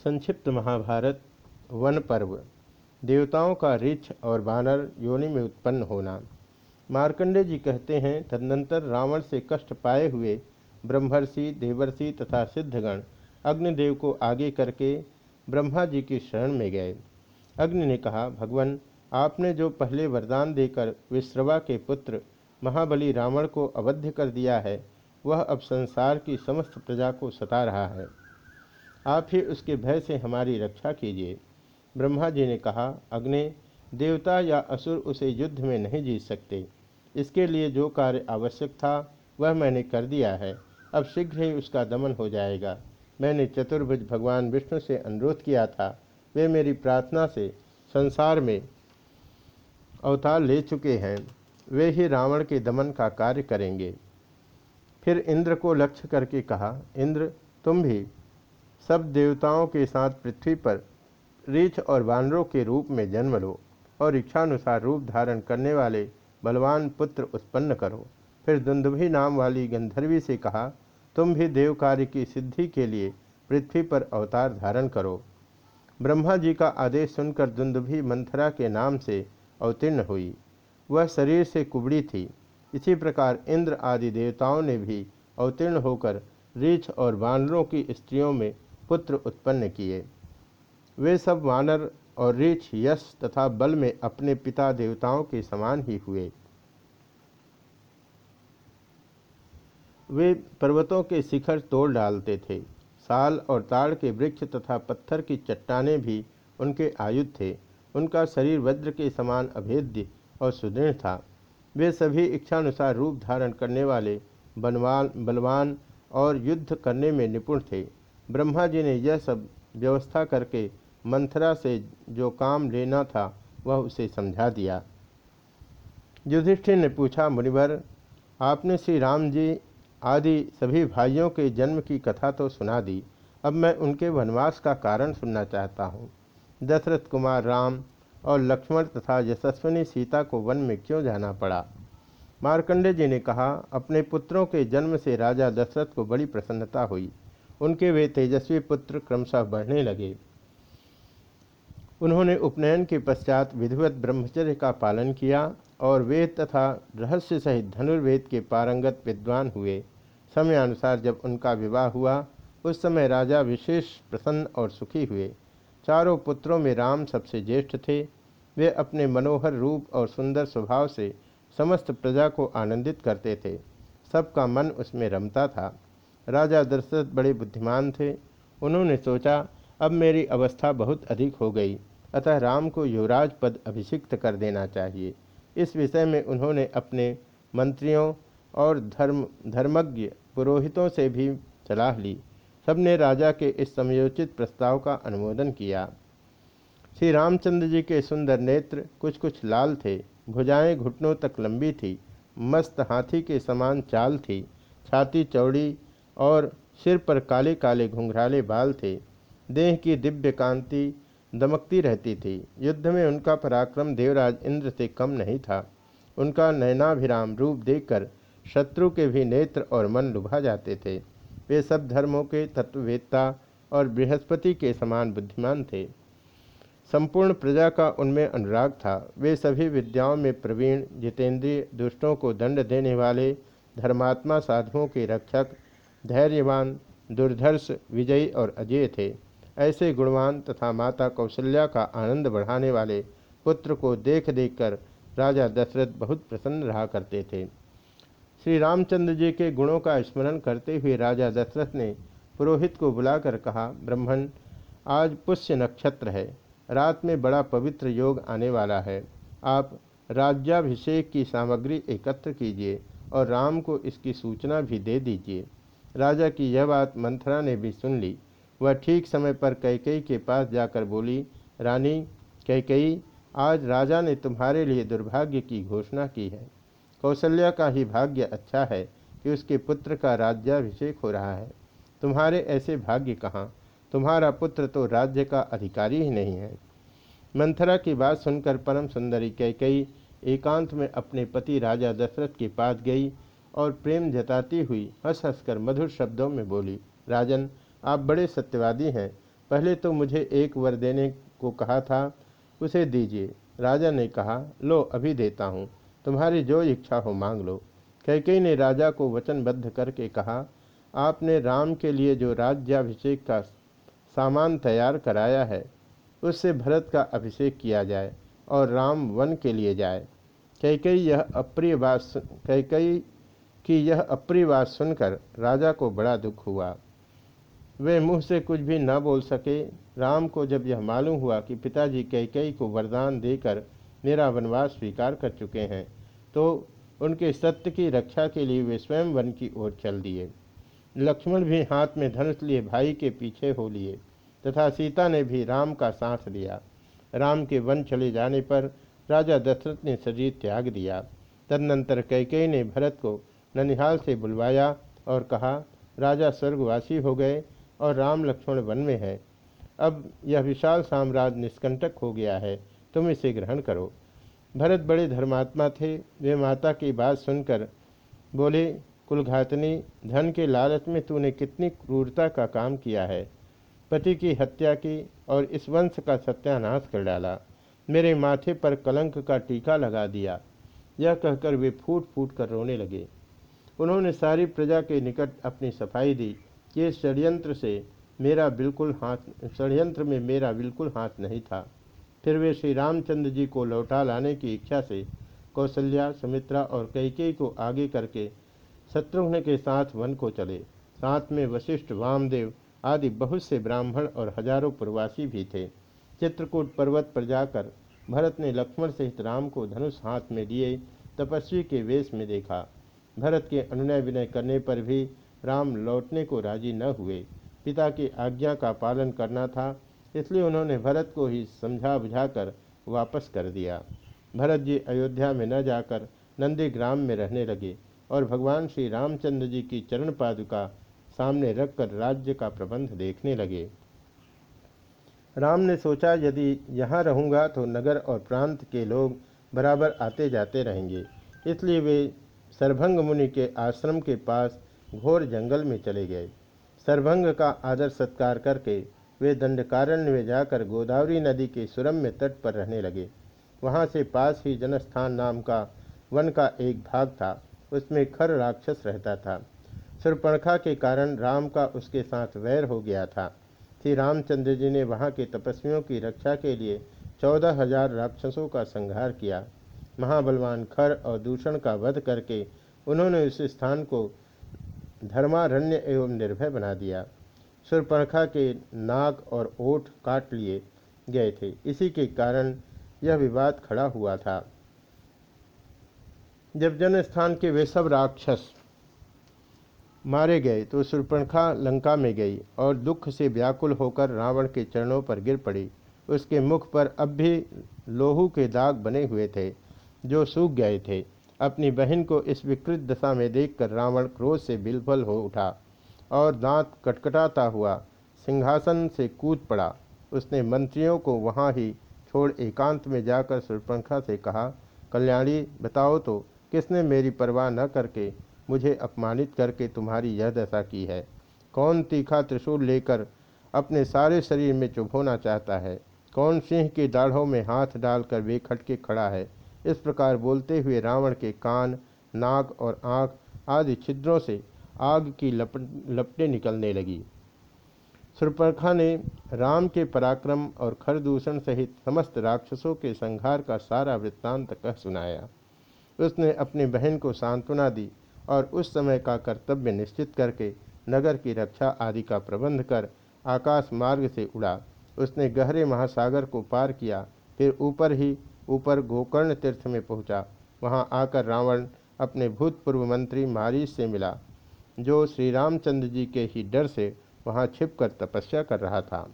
संक्षिप्त महाभारत, वन पर्व। देवताओं का रिछ और बानर योनि में उत्पन्न होना। मार्कंडे जी कहते हैं, तदनंतर रावण से कष्ट पाए हुए ब्रह्मर्षि, देवर्षि तथा सिद्धगण अग्निदेव को आगे करके ब्रह्मा जी की शरण में गए। अग्नि ने कहा, भगवान, आपने जो पहले वरदान देकर विश्रवा के पुत्र महाबली रावण को अवध्य कर दिया है, वह अब संसार की समस्त प्रजा को सता रहा है। आप ही उसके भय से हमारी रक्षा कीजिए। ब्रह्मा जी ने कहा, अग्नि, देवता या असुर उसे युद्ध में नहीं जीत सकते। इसके लिए जो कार्य आवश्यक था, वह मैंने कर दिया है। अब शीघ्र ही उसका दमन हो जाएगा। मैंने चतुर्भुज भगवान विष्णु से अनुरोध किया था। वे मेरी प्रार्थना से संसार में अवतार ले चुके हैं। वे ही रावण के दमन का कार्य करेंगे। फिर इंद्र को लक्ष्य करके कहा, इंद्र, तुम भी सब देवताओं के साथ पृथ्वी पर रीछ और वानरों के रूप में जन्म लो और इच्छानुसार रूप धारण करने वाले बलवान पुत्र उत्पन्न करो। फिर दुंदुभी नाम वाली गंधर्वी से कहा, तुम भी देव कार्य की सिद्धि के लिए पृथ्वी पर अवतार धारण करो। ब्रह्मा जी का आदेश सुनकर दुंदुभी मंथरा के नाम से अवतीर्ण हुई। वह शरीर से कुबड़ी थी। इसी प्रकार इंद्र आदि देवताओं ने भी अवतीर्ण होकर रीछ और वानरों की स्त्रियों में पुत्र उत्पन्न किए। वे सब वानर और रीछ यश तथा बल में अपने पिता देवताओं के समान ही हुए। वे पर्वतों के शिखर तोड़ डालते थे। साल और ताड़ के वृक्ष तथा पत्थर की चट्टाने भी उनके आयुध थे। उनका शरीर वज्र के समान अभेद्य और सुदृढ़ था। वे सभी इच्छानुसार रूप धारण करने वाले बनवान बलवान और युद्ध करने में निपुण थे। ब्रह्मा जी ने यह सब व्यवस्था करके मंथरा से जो काम लेना था, वह उसे समझा दिया। युधिष्ठिर ने पूछा, मुनिवर, आपने श्री राम जी आदि सभी भाइयों के जन्म की कथा तो सुना दी। अब मैं उनके वनवास का कारण सुनना चाहता हूँ। दशरथ कुमार राम और लक्ष्मण तथा यशस्विनी सीता को वन में क्यों जाना पड़ा? मार्कंडे जी ने कहा, अपने पुत्रों के जन्म से राजा दशरथ को बड़ी प्रसन्नता हुई। उनके वे तेजस्वी पुत्र क्रमशः बढ़ने लगे। उन्होंने उपनयन के पश्चात विधिवत ब्रह्मचर्य का पालन किया और वेद तथा रहस्य सहित धनुर्वेद के पारंगत विद्वान हुए। समयानुसार जब उनका विवाह हुआ, उस समय राजा विशेष प्रसन्न और सुखी हुए। चारों पुत्रों में राम सबसे ज्येष्ठ थे। वे अपने मनोहर रूप और सुंदर स्वभाव से समस्त प्रजा को आनंदित करते थे। सबका मन उसमें रमता था। राजा दशरथ बड़े बुद्धिमान थे। उन्होंने सोचा, अब मेरी अवस्था बहुत अधिक हो गई, अतः राम को युवराज पद अभिषिक्त कर देना चाहिए। इस विषय में उन्होंने अपने मंत्रियों और धर्म, धर्मज्ञ पुरोहितों से भी सलाह ली। सबने राजा के इस समयोचित प्रस्ताव का अनुमोदन किया। श्री रामचंद्र जी के सुंदर नेत्र कुछ कुछ लाल थे, भुजाएँ घुटनों तक लंबी थी, मस्त हाथी के समान चाल थी, छाती चौड़ी और सिर पर काले काले घुंघराले बाल थे। देह की दिव्य कांति दमकती रहती थी। युद्ध में उनका पराक्रम देवराज इंद्र से कम नहीं था। उनका नयनाभिराम रूप देखकर शत्रु के भी नेत्र और मन लुभा जाते थे। वे सब धर्मों के तत्ववेत्ता और बृहस्पति के समान बुद्धिमान थे। संपूर्ण प्रजा का उनमें अनुराग था। वे सभी विद्याओं में प्रवीण, जितेंद्रिय, दुष्टों को दंड देने वाले धर्मात्मा साधुओं के रक्षक धैर्यवान, दुर्धर्ष, विजयी और अजय थे। ऐसे गुणवान तथा माता कौशल्या का आनंद बढ़ाने वाले पुत्र को देख देखकर राजा दशरथ बहुत प्रसन्न रहा करते थे। श्री रामचंद्र जी के गुणों का स्मरण करते हुए राजा दशरथ ने पुरोहित को बुलाकर कहा, ब्राह्मण, आज पुष्य नक्षत्र है। रात में बड़ा पवित्र योग आने वाला है। आप राज्याभिषेक की सामग्री एकत्र कीजिए और राम को इसकी सूचना भी दे दीजिए। राजा की यह बात मंथरा ने भी सुन ली। वह ठीक समय पर कैकई के पास जाकर बोली, रानी कैकई आज राजा ने तुम्हारे लिए दुर्भाग्य की घोषणा की है। कौशल्या का ही भाग्य अच्छा है कि उसके पुत्र का राज्याभिषेक हो रहा है। तुम्हारे ऐसे भाग्य कहाँ? तुम्हारा पुत्र तो राज्य का अधिकारी ही नहीं है। मंथरा की बात सुनकर परम सुंदरी कैकई एकांत में अपने पति राजा दशरथ के पास गई और प्रेम जताती हुई हंस हंसकर मधुर शब्दों में बोली, राजन, आप बड़े सत्यवादी हैं। पहले तो मुझे एक वर देने को कहा था, उसे दीजिए। राजा ने कहा, लो, अभी देता हूँ। तुम्हारी जो इच्छा हो मांग लो। कैकई ने राजा को वचनबद्ध करके कहा, आपने राम के लिए जो राज्याभिषेक का सामान तैयार कराया है, उससे भरत का अभिषेक किया जाए और राम वन के लिए जाए। कैकई यह अप्रिय बात कैकई की यह अप्रिय बात सुनकर राजा को बड़ा दुख हुआ। वे मुँह से कुछ भी न बोल सके। राम को जब यह मालूम हुआ कि पिताजी कैकई को वरदान देकर मेरा वनवास स्वीकार कर चुके हैं तो उनके सत्य की रक्षा के लिए वे स्वयं वन की ओर चल दिए। लक्ष्मण भी हाथ में धनुष लिए भाई के पीछे हो लिए तथा सीता ने भी राम का साथ दिया। राम के वन चले जाने पर राजा दशरथ ने शरीर त्याग दिया। तदनंतर कैकेयी ने भरत को ननिहाल से बुलवाया और कहा, राजा स्वर्गवासी हो गए और राम लक्ष्मण वन में है। अब यह विशाल साम्राज्य निष्कंटक हो गया है, तुम इसे ग्रहण करो। भरत बड़े धर्मात्मा थे। वे माता की बात सुनकर बोले, कुलघातनी, धन के लालच में तूने कितनी क्रूरता का काम किया है। पति की हत्या की और इस वंश का सत्यानाश कर डाला। मेरे माथे पर कलंक का टीका लगा दिया। यह कहकर वे फूट फूट कर रोने लगे। उन्होंने सारी प्रजा के निकट अपनी सफ़ाई दी। कि षड्यंत्र से मेरा बिल्कुल हाथ, षड्यंत्र में मेरा बिल्कुल हाथ नहीं था। फिर वे श्री रामचंद्र जी को लौटा लाने की इच्छा से कौशल्या, सुमित्रा और कैकेयी को आगे करके शत्रुघ्न के साथ वन को चले। साथ में वशिष्ठ वामदेव आदि बहुत से ब्राह्मण और हज़ारों प्रवासी भी थे। चित्रकूट पर्वत पर जाकर भरत ने लक्ष्मण सहित राम को धनुष हाथ में लिए, तपस्वी के वेश में देखा। भरत के अनुनय विनय करने पर भी राम लौटने को राज़ी न हुए। पिता की आज्ञा का पालन करना था, इसलिए उन्होंने भरत को ही समझा बुझाकर वापस कर दिया। भरत जी अयोध्या में न जाकर नंदी ग्राम में रहने लगे और भगवान श्री रामचंद्र जी की चरण पादुका सामने रखकर राज्य का प्रबंध देखने लगे। राम ने सोचा, यदि यहाँ रहूँगा तो नगर और प्रांत के लोग बराबर आते जाते रहेंगे, इसलिए वे सरभंग मुनि के आश्रम के पास घोर जंगल में चले गए। सरभंग का आदर सत्कार करके वे दंडकारण्य में जाकर गोदावरी नदी के सुरम्य तट पर रहने लगे। वहाँ से पास ही जनस्थान नाम का वन का एक भाग था। उसमें खर राक्षस रहता था। सुरपणखा के कारण राम का उसके साथ वैर हो गया था। श्री रामचंद्र जी ने वहाँ के तपस्वियों की रक्षा के लिए चौदह हज़ार राक्षसों का संहार किया। महाबलवान खर और दूषण का वध करके उन्होंने उस स्थान को धर्मारण्य एवं निर्भय बना दिया। सुरपणखा के नाक और ओठ काट लिए गए थे। इसी के कारण यह विवाद खड़ा हुआ था। जब जनस्थान के वे सब राक्षस मारे गए तो सुरपणखा लंका में गई और दुख से व्याकुल होकर रावण के चरणों पर गिर पड़ी। उसके मुख पर अब भी लोहू के दाग बने हुए थे। जो सूख गए थे। अपनी बहन को इस विकृत दशा में देखकर रावण क्रोध से बिलफल हो उठा और दांत कटकटाता हुआ सिंहासन से कूद पड़ा। उसने मंत्रियों को वहाँ ही छोड़ एकांत में जाकर सुरपंखा से कहा, कल्याणी, बताओ तो किसने मेरी परवाह न करके मुझे अपमानित करके तुम्हारी यह दशा की है? कौन तीखा त्रिशूल लेकर अपने सारे शरीर में चुभोना चाहता है? कौन सिंह की दाढ़ों में हाथ डालकर वे खटके खड़ा है? इस प्रकार बोलते हुए रावण के कान, नाक और आँख आदि छिद्रों से आग की लपट, लपटें निकलने लगी। सुरपरखा ने राम के पराक्रम और खरदूषण सहित समस्त राक्षसों के संहार का सारा वृत्तांत कह सुनाया। उसने अपनी बहन को सांत्वना दी और उस समय का कर्तव्य निश्चित करके नगर की रक्षा आदि का प्रबंध कर आकाश मार्ग से उड़ा। उसने गहरे महासागर को पार किया, फिर ऊपर ही ऊपर गोकर्ण तीर्थ में पहुँचा। वहाँ आकर रावण अपने भूतपूर्व मंत्री मारीच से मिला, जो श्री रामचंद्र जी के ही डर से वहाँ छिपकर तपस्या कर रहा था।